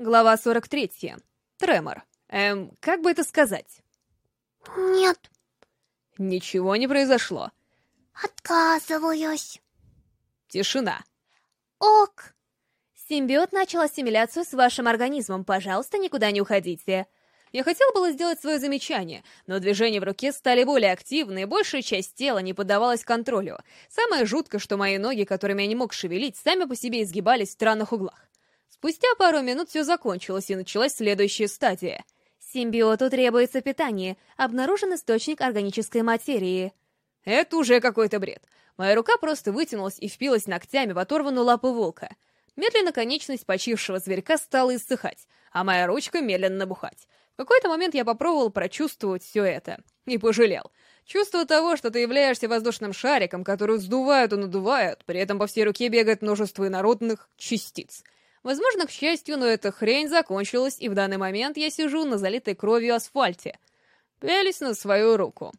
Глава 43. Тремор. Эм, как бы это сказать? Нет, Ничего не произошло. отказываюсь. Тишина. Ок. Симбиот начал ассимиляцию с вашим организмом. Пожалуйста, никуда не уходите. Я хотел было сделать свое замечание, но движения в руке стали более активны, и большая часть тела не поддавалась контролю. Самое жуткое, что мои ноги, которыми я не мог шевелить, сами по себе изгибались в странных углах. Спустя пару минут все закончилось, и началась следующая стадия. Симбиоту требуется питание. Обнаружен источник органической материи. Это уже какой-то бред. Моя рука просто вытянулась и впилась ногтями в оторванную лапу волка. Медленно конечность почившего зверька стала иссыхать, а моя ручка медленно набухать. В какой-то момент я попробовал прочувствовать все это. И пожалел. Чувство того, что ты являешься воздушным шариком, который вздувают и надувают, при этом по всей руке бегает множество инородных частиц. Возможно, к счастью, но эта хрень закончилась, и в данный момент я сижу на залитой кровью асфальте. Пялись на свою руку.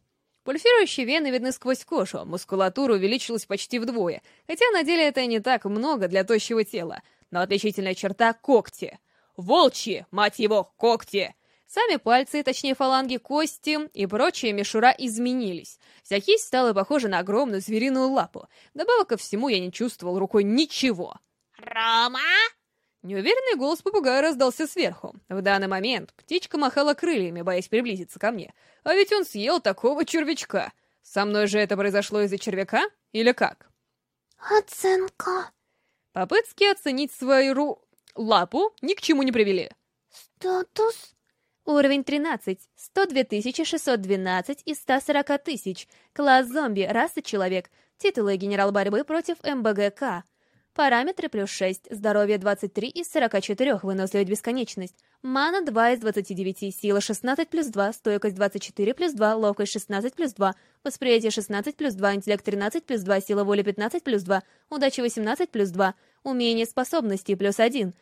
Пульсирующие вены видны сквозь кожу, мускулатура увеличилась почти вдвое, хотя на деле это не так много для тощего тела, но отличительная черта — когти. Волчьи, мать его, когти! Сами пальцы, точнее фаланги, кости и прочая мишура изменились. Вся кисть стала похожа на огромную звериную лапу. Добавок ко всему я не чувствовал рукой ничего. Рома? Неуверенный голос попугая раздался сверху. В данный момент птичка махала крыльями, боясь приблизиться ко мне. А ведь он съел такого червячка. Со мной же это произошло из-за червяка? Или как? Оценка. Попытки оценить свою ру... лапу ни к чему не привели. Статус. Уровень 13. 102 612 из 140 тысяч. Класс зомби, раса человек. Титулы генерал борьбы против МБГК. Параметры плюс 6, здоровье 23 из 44, выносливость бесконечность. Мана 2 из 29, сила 16 плюс 2, стойкость 24 плюс 2, ловкость 16 плюс 2, восприятие 16 плюс 2, интеллект 13 плюс 2, сила воли 15 плюс 2, удача 18 плюс 2, умение способности плюс 1.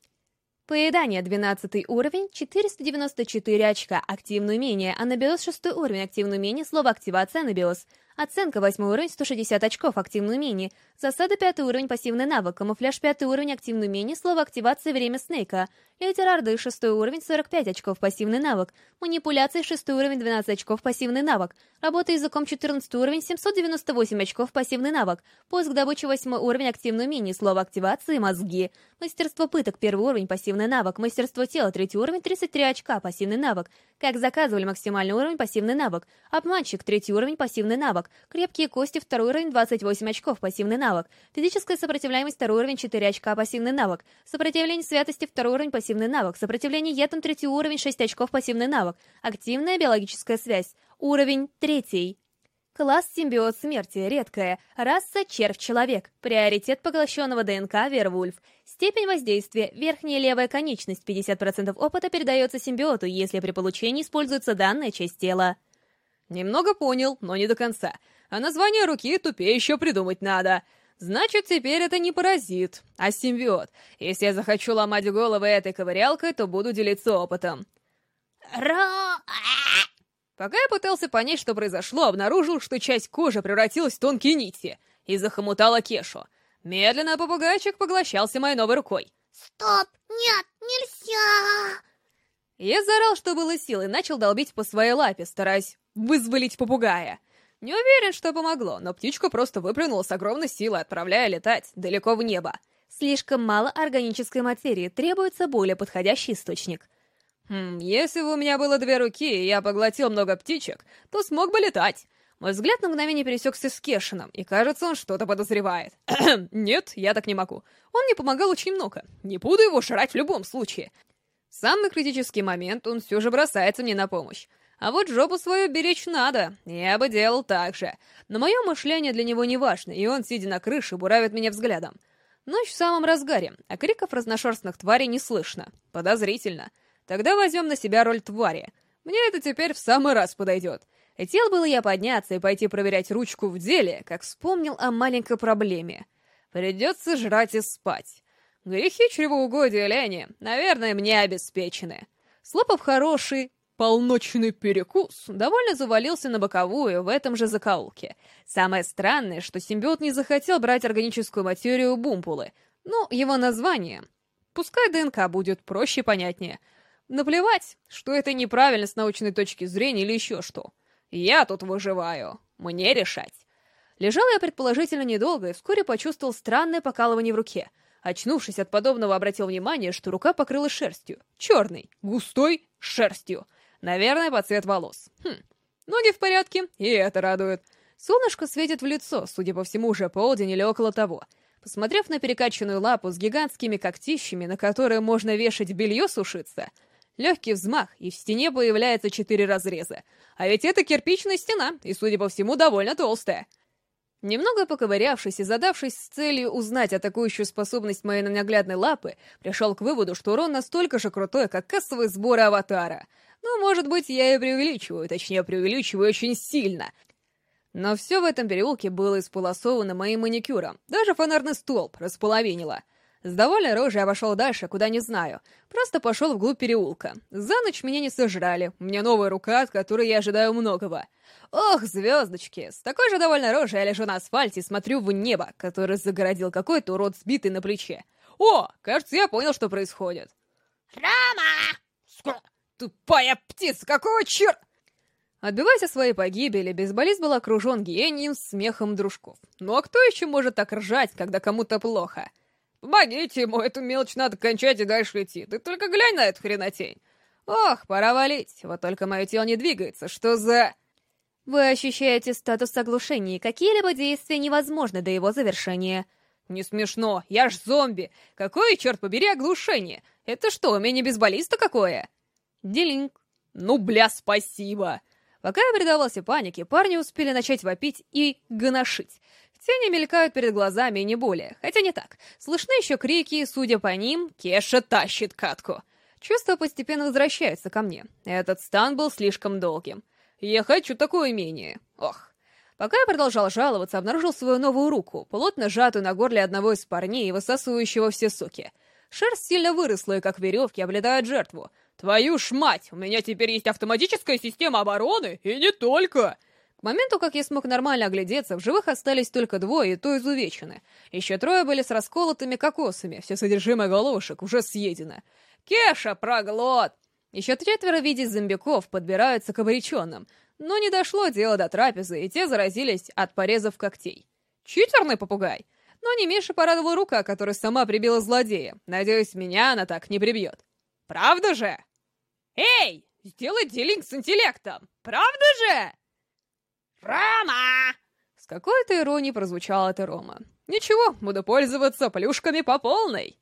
Поедание 12 уровень, 494 очка, активное умение, анабиоз 6 уровень, активное умение, слово активация, анабиоз. Оценка 8 уровень, 160 очков, активное умение. Засада 5 уровень, пассивный навык, камуфляж 5 уровень, активное умение, слово активация, время Снейка. Лидер Орды 6 уровень, 45 очков, пассивный навык. Манипуляции 6 уровень, 12 очков, пассивный навык. Работа языком 14 уровень, 798 очков, пассивный навык. Поиск добычи 8 уровень, активное умение, слово активации, мозги. Мастерство пыток 1 уровень, пассивный навык. Мастерство тела 3 уровень, 33 очка, пассивный навык. Как заказывали максимальный уровень, пассивный навык. Обманщик 3 уровень, пассивный навык. Крепкие кости 2 уровень, 28 очков, пассивный навык. Физическая сопротивляемость 2 уровень, 4 очка, пассивный навык. Сопротивление святости 2 уровень, пассивный навык. Сопротивление ятам 3 уровень, 6 очков, пассивный навык. Активная биологическая связь. Уровень 3. Класс симбиоз смерти, редкая. Раса червь-человек. Приоритет поглощенного ДНК Вервульф. Степень воздействия. Верхняя левая конечность. 50% опыта передается симбиоту, если при получении используется данная часть тела. Немного понял, но не до конца. А название руки тупее еще придумать надо. Значит, теперь это не паразит, а симбиот. Если я захочу ломать головы этой ковырялкой, то буду делиться опытом. Ро... Пока я пытался понять, что произошло, обнаружил, что часть кожи превратилась в тонкие нити и захомутала Кешу. Медленно попугайчик поглощался моей новой рукой. Стоп! Нет, нельзя! Я заорал, что было сил, и начал долбить по своей лапе, стараясь вызволить попугая. Не уверен, что помогло, но птичка просто выплюнула с огромной силой, отправляя летать далеко в небо. Слишком мало органической материи, требуется более подходящий источник. Хм, если бы у меня было две руки, и я поглотил много птичек, то смог бы летать. Мой взгляд на мгновение пересекся с Кешином, и кажется, он что-то подозревает. Нет, я так не могу. Он мне помогал очень много. Не буду его шарать в любом случае. В самый критический момент он все же бросается мне на помощь. А вот жопу свою беречь надо, я бы делал так же. Но мое мышление для него не важно, и он, сидя на крыше, буравит меня взглядом. Ночь в самом разгаре, а криков разношерстных тварей не слышно. Подозрительно. Тогда возьмем на себя роль твари. Мне это теперь в самый раз подойдет. Хотел было я подняться и пойти проверять ручку в деле, как вспомнил о маленькой проблеме. Придется жрать и спать. Грехи чревоугодия лени, наверное, мне обеспечены. Слопав хороший, полночный перекус, довольно завалился на боковую в этом же закоулке. Самое странное, что симбиот не захотел брать органическую материю бумпулы. Ну, его название Пускай ДНК будет проще и понятнее. Наплевать, что это неправильно с научной точки зрения или еще что. Я тут выживаю. Мне решать. Лежал я предположительно недолго и вскоре почувствовал странное покалывание в руке. Очнувшись от подобного, обратил внимание, что рука покрылась шерстью. Черной, густой шерстью. Наверное, под цвет волос. Хм. Ноги в порядке, и это радует. Солнышко светит в лицо, судя по всему, уже полдень или около того. Посмотрев на перекачанную лапу с гигантскими когтищами, на которые можно вешать белье сушиться, легкий взмах, и в стене появляется четыре разреза. А ведь это кирпичная стена, и, судя по всему, довольно толстая. Немного поковырявшись и задавшись с целью узнать атакующую способность моей наглядной лапы, пришел к выводу, что урон настолько же крутой, как кассовые сборы Аватара. Ну, может быть, я и преувеличиваю, точнее, преувеличиваю очень сильно. Но все в этом переулке было исполосовано моим маникюром. Даже фонарный столб располовинило. С довольной рожей я пошел дальше, куда не знаю. Просто пошел вглубь переулка. За ночь меня не сожрали. У меня новая рука, от которой я ожидаю многого. Ох, звездочки! С такой же довольной рожей я лежу на асфальте и смотрю в небо, которое загородил какой-то урод сбитый на плече. О, кажется, я понял, что происходит. Рама! Тупая птица, какого черта? Отбиваясь от своей погибели, Безболист был окружен гением смехом дружков. Ну а кто еще может так ржать, когда кому-то плохо? Помогите ему, эту мелочь надо кончать и дальше идти. Ты только глянь на эту хренотень. Ох, пора валить, вот только мое тело не двигается, что за... Вы ощущаете статус оглушения, какие-либо действия невозможны до его завершения. Не смешно, я ж зомби. Какое, черт побери, оглушение? Это что, умение бейсболиста какое? Делинг. Ну, бля, спасибо. Пока я предавался панике, парни успели начать вопить и гоношить. Тени мелькают перед глазами и не более. Хотя не так. Слышны еще крики, и, судя по ним, Кеша тащит катку. Чувства постепенно возвращаются ко мне. Этот стан был слишком долгим. Я хочу такое умение. Ох. Пока я продолжал жаловаться, обнаружил свою новую руку, плотно сжатую на горле одного из парней и высасывающего все соки. Шерсть сильно выросла и, как веревки, облетает жертву. «Твою ж мать! У меня теперь есть автоматическая система обороны, и не только!» К моменту, как я смог нормально оглядеться, в живых остались только двое, и то изувечены. Еще трое были с расколотыми кокосами, все содержимое головушек уже съедено. «Кеша, проглот!» Еще четверо в виде зомбиков подбираются к обреченным, но не дошло дело до трапезы, и те заразились от порезов когтей. Читерный попугай! Но не меньше порадовала рука, которая сама прибила злодея. Надеюсь, меня она так не прибьет. Правда же? Эй, сделай делинг с интеллектом! Правда же? Рома! С какой-то иронией прозвучал это Рома. Ничего, буду пользоваться плюшками по полной.